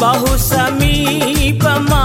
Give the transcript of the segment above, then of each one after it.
बहु समीपमा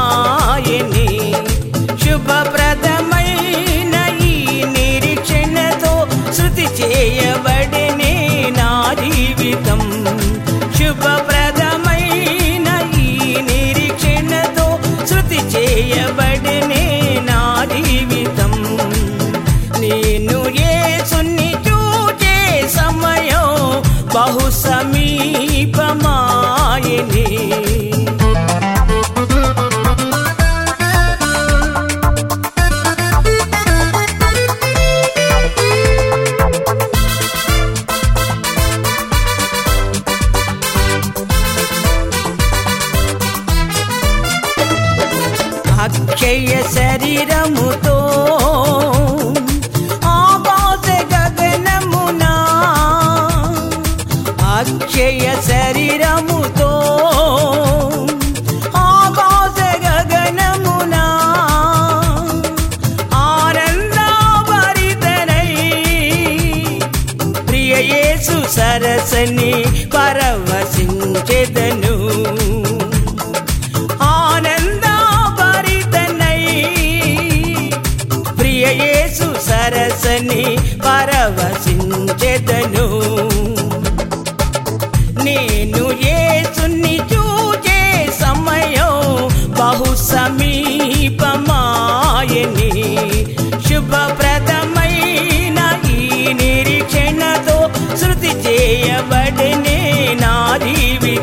శరీరముతో. ఆబాధ గగనమునా అక్షయ శరీరముతో. ఆబాధ గగనమునా ఆనందాభరితనై ప్రియయేసు సరసని పరవశించెదని.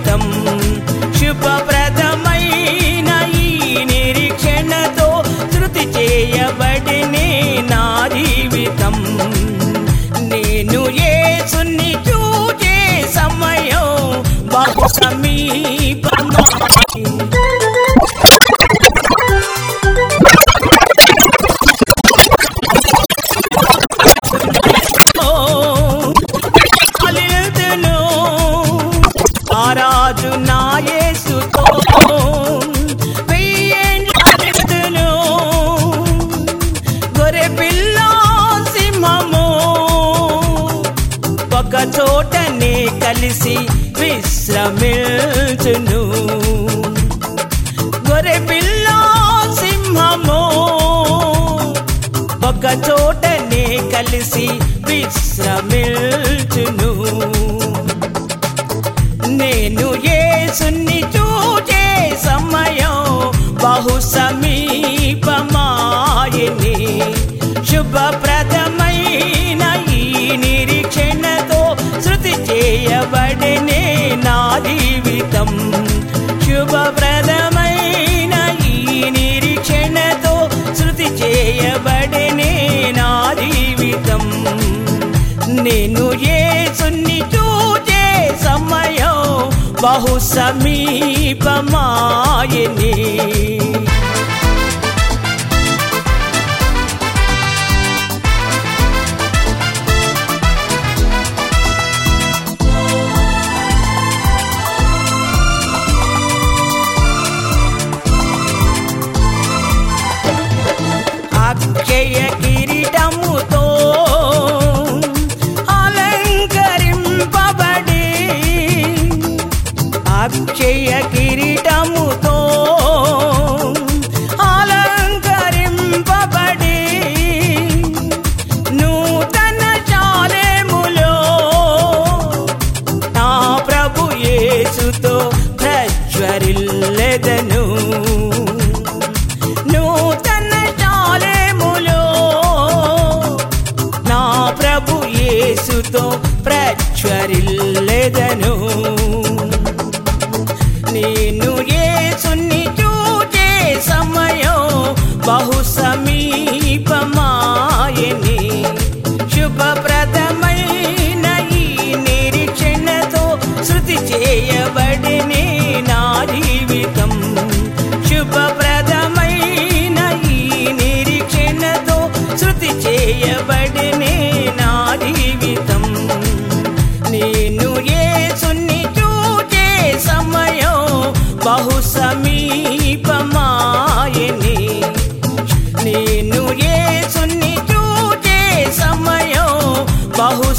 అమృతం శుభప్రదమైన ఈ నిరీక్షణతో శృతి చేయబడినే నా జీవితం. నేను ఏ సున్ని చూచే సమయం బహు సమీపమా? ఒరే పిల్లో సింహము? ఒక చోటనే కలిసి విశ్రమిల్చును జీవితం. శుభప్రదమైన ఈ నిరీక్షణతో శృతి చేయబడనే నా జీవితం. నేను ఏ సున్ని చూచే సమయం బహు సమీపమాయనే. pra praia. बाहु